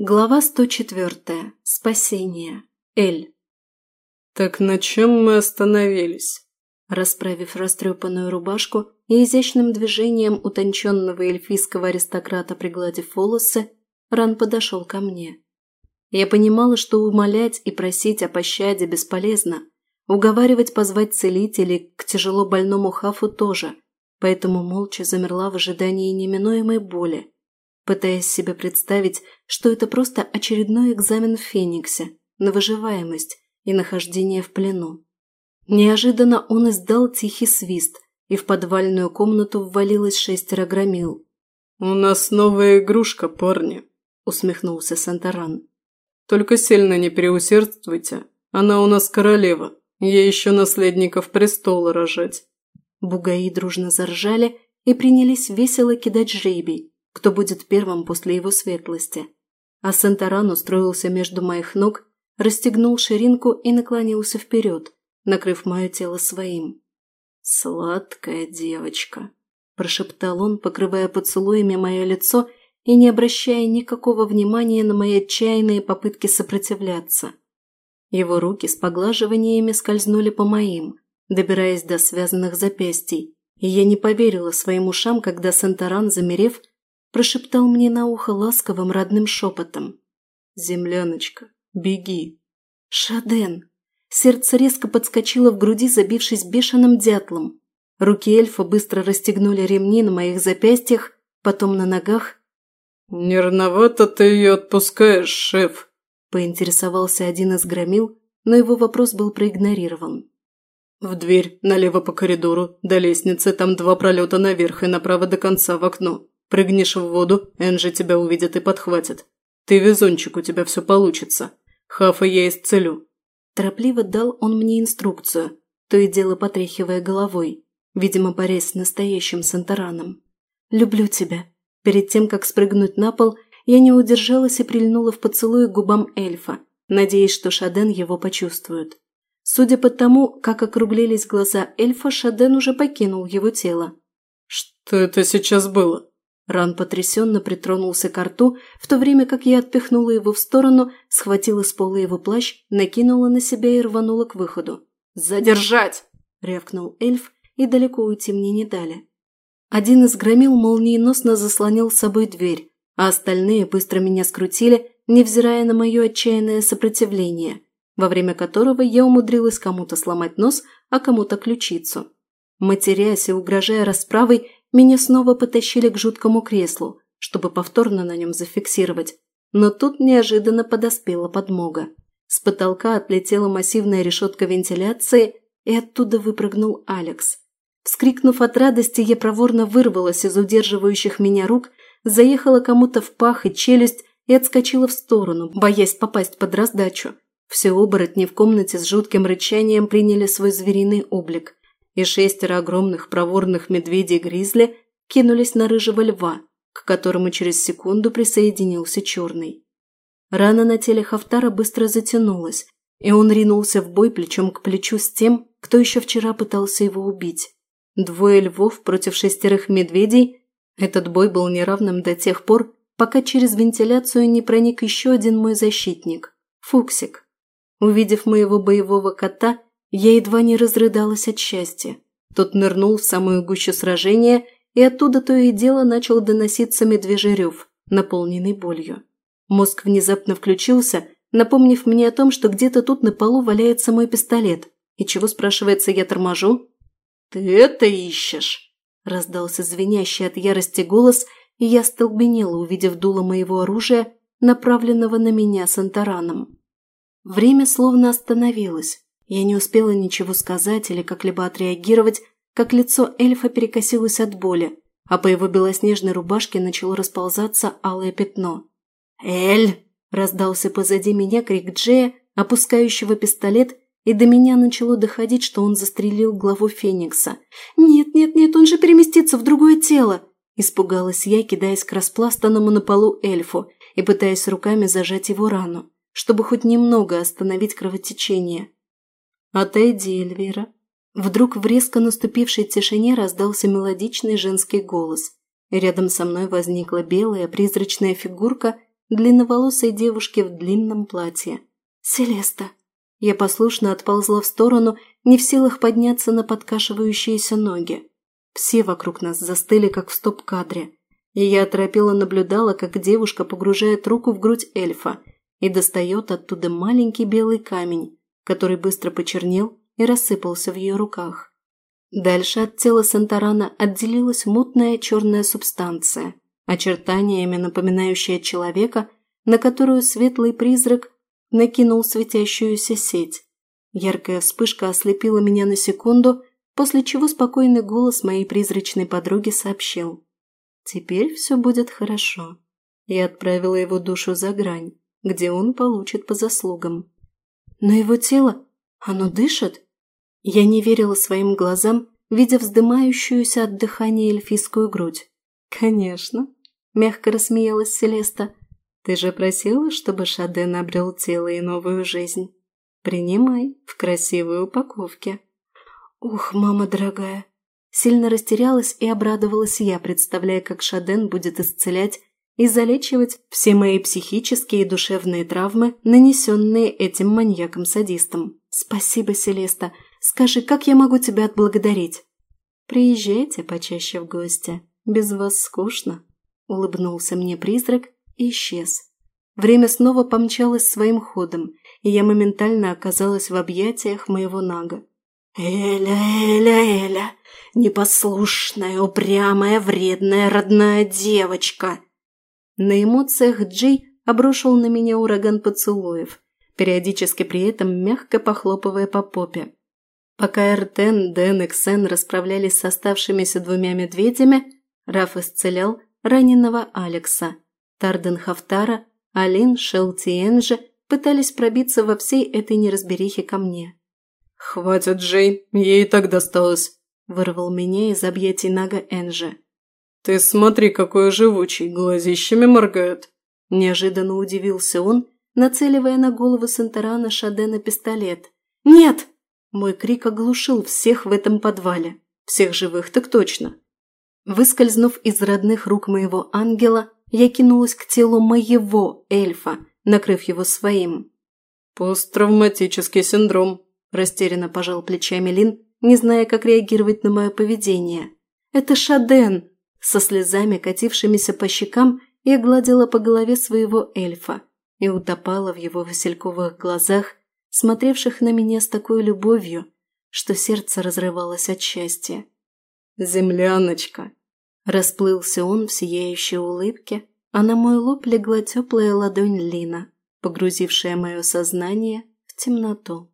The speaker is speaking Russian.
Глава 104. Спасение. Эль. «Так на чем мы остановились?» Расправив растрепанную рубашку и изящным движением утонченного эльфийского аристократа пригладив волосы, Ран подошел ко мне. Я понимала, что умолять и просить о пощаде бесполезно, уговаривать позвать целителей к тяжело больному Хафу тоже, поэтому молча замерла в ожидании неминуемой боли – пытаясь себе представить, что это просто очередной экзамен в Фениксе на выживаемость и нахождение в плену. Неожиданно он издал тихий свист, и в подвальную комнату ввалилось шестеро громил. «У нас новая игрушка, парни», – усмехнулся Сантаран. «Только сильно не переусердствуйте. Она у нас королева. кто будет первым после его светлости. А Сентаран устроился между моих ног, расстегнул ширинку и наклонился вперед, накрыв мое тело своим. «Сладкая девочка», – прошептал он, покрывая поцелуями мое лицо и не обращая никакого внимания на мои отчаянные попытки сопротивляться. Его руки с поглаживаниями скользнули по моим, добираясь до связанных запястий, и я не поверила своим ушам, когда Сентаран, замерев, прошептал мне на ухо ласковым родным шепотом. «Земляночка, беги!» «Шаден!» Сердце резко подскочило в груди, забившись бешеным дятлом. Руки эльфа быстро расстегнули ремни на моих запястьях, потом на ногах. «Нервновато ты ее отпускаешь, шеф!» – поинтересовался один из громил, но его вопрос был проигнорирован. «В дверь, налево по коридору, до лестницы, там два пролета наверх и направо до конца в окно. Прыгнешь в воду, Энджи тебя увидит и подхватит. Ты везунчик, у тебя все получится. Хафа я исцелю». Торопливо дал он мне инструкцию, то и дело потряхивая головой. Видимо, борясь с настоящим Сантараном. «Люблю тебя». Перед тем, как спрыгнуть на пол, я не удержалась и прильнула в поцелуй к губам эльфа, надеясь, что Шаден его почувствует. Судя по тому, как округлились глаза эльфа, Шаден уже покинул его тело. «Что это сейчас было?» Ран потрясенно притронулся к рту, в то время как я отпихнула его в сторону, схватила с пола его плащ, накинула на себя и рванула к выходу. «Задержать!» – рявкнул эльф, и далеко уйти мне не дали. Один из громил молниеносно заслонил с собой дверь, а остальные быстро меня скрутили, невзирая на мое отчаянное сопротивление, во время которого я умудрилась кому-то сломать нос, а кому-то ключицу. Матерясь и угрожая расправой, меня снова потащили к жуткому креслу, чтобы повторно на нем зафиксировать. Но тут неожиданно подоспела подмога. С потолка отлетела массивная решетка вентиляции, и оттуда выпрыгнул Алекс. Вскрикнув от радости, я проворно вырвалась из удерживающих меня рук, заехала кому-то в пах и челюсть и отскочила в сторону, боясь попасть под раздачу. Все оборотни в комнате с жутким рычанием приняли свой звериный облик и шестеро огромных проворных медведей Гризли кинулись на рыжего льва, к которому через секунду присоединился черный. Рана на теле Хафтара быстро затянулась, и он ринулся в бой плечом к плечу с тем, кто еще вчера пытался его убить. Двое львов против шестерых медведей – этот бой был неравным до тех пор, пока через вентиляцию не проник еще один мой защитник – Фуксик. Увидев моего боевого кота – я едва не разрыдалась от счастья. Тот нырнул в самую гущу сражения, и оттуда то и дело начал доноситься медвежий рев, наполненный болью. Мозг внезапно включился, напомнив мне о том, что где-то тут на полу валяется мой пистолет. И чего, спрашивается, я торможу? «Ты это ищешь!» – раздался звенящий от ярости голос, и я столбенела, увидев дуло моего оружия, направленного на меня с антараном. Время словно остановилось, я не успела ничего сказать или как-либо отреагировать, как лицо эльфа перекосилось от боли, а по его белоснежной рубашке начало расползаться алое пятно. «Эль!» – раздался позади меня крик Джея, опускающего пистолет, и до меня начало доходить, что он застрелил главу Феникса. «Нет, нет, нет, он же переместится в другое тело!» Испугалась я, кидаясь к распластанному на полу эльфу и пытаясь руками зажать его рану, чтобы хоть немного остановить кровотечение. «Отойди, Эльвира». Вдруг в резко наступившей тишине раздался мелодичный женский голос. Рядом со мной возникла белая призрачная фигурка длинноволосой девушке в длинном платье. «Селеста!» Я послушно отползла в сторону, не в силах подняться на подкашивающиеся ноги. Все вокруг нас застыли, как в стоп-кадре, и я оторопела наблюдала, как девушка погружает руку в грудь эльфа и достает оттуда маленький белый камень, который быстро почернел и рассыпался в ее руках. Дальше от тела Сантарана отделилась мутная черная субстанция, очертаниями напоминающая человека, на которую светлый призрак накинул светящуюся сеть. Яркая вспышка ослепила меня на секунду, после чего спокойный голос моей призрачной подруги сообщил. «Теперь все будет хорошо». Я отправила его душу за грань, где он получит по заслугам. Но его тело, оно дышит? Я не верила своим глазам, видя вздымающуюся от дыхания эльфийскую грудь. «Конечно», – мягко рассмеялась Селеста. «Ты же просила, чтобы Шаден обрел тело и новую жизнь. Принимай в красивой упаковке». «Ух, мама дорогая!» Сильно растерялась и обрадовалась я, представляя, как Шаден будет исцелять и залечивать все мои психические и душевные травмы, нанесенные этим маньяком-садистом. Спасибо, Селеста. Скажи, как я могу тебя отблагодарить? Приезжайте почаще в гости. Без вас скучно. Улыбнулся мне призрак и исчез. Время снова помчалось своим ходом, и я моментально оказалась в объятиях моего Нага. «Эля, Эля, Эля! Непослушная, упрямая, вредная родная девочка!» На эмоциях Джей обрушил на меня ураган поцелуев, периодически при этом мягко похлопывая по попе. Пока Эртен, Дэн и Ксен расправлялись с оставшимися двумя медведями, Раф исцелял раненого Алекса. Тарден Хафтара, Алин, Шелти и пытались пробиться во всей этой неразберихе ко мне. «Хватит, Джей, ей так досталось», – вырвал меня из объятий Нага Энджи. «Ты смотри, какой живучий, глазищами моргает!» Неожиданно удивился он, нацеливая на голову Санторана Шадена пистолет. «Нет!» Мой крик оглушил всех в этом подвале. Всех живых так точно. Выскользнув из родных рук моего ангела, я кинулась к телу моего эльфа, накрыв его своим. «Посттравматический синдром», – растерянно пожал плечами Лин, не зная, как реагировать на мое поведение. «Это Шаден!» со слезами, катившимися по щекам, и гладила по голове своего эльфа и утопала в его васильковых глазах, смотревших на меня с такой любовью, что сердце разрывалось от счастья. «Земляночка!» Расплылся он в сияющей улыбке, а на мой лоб легла теплая ладонь Лина, погрузившая мое сознание в темноту.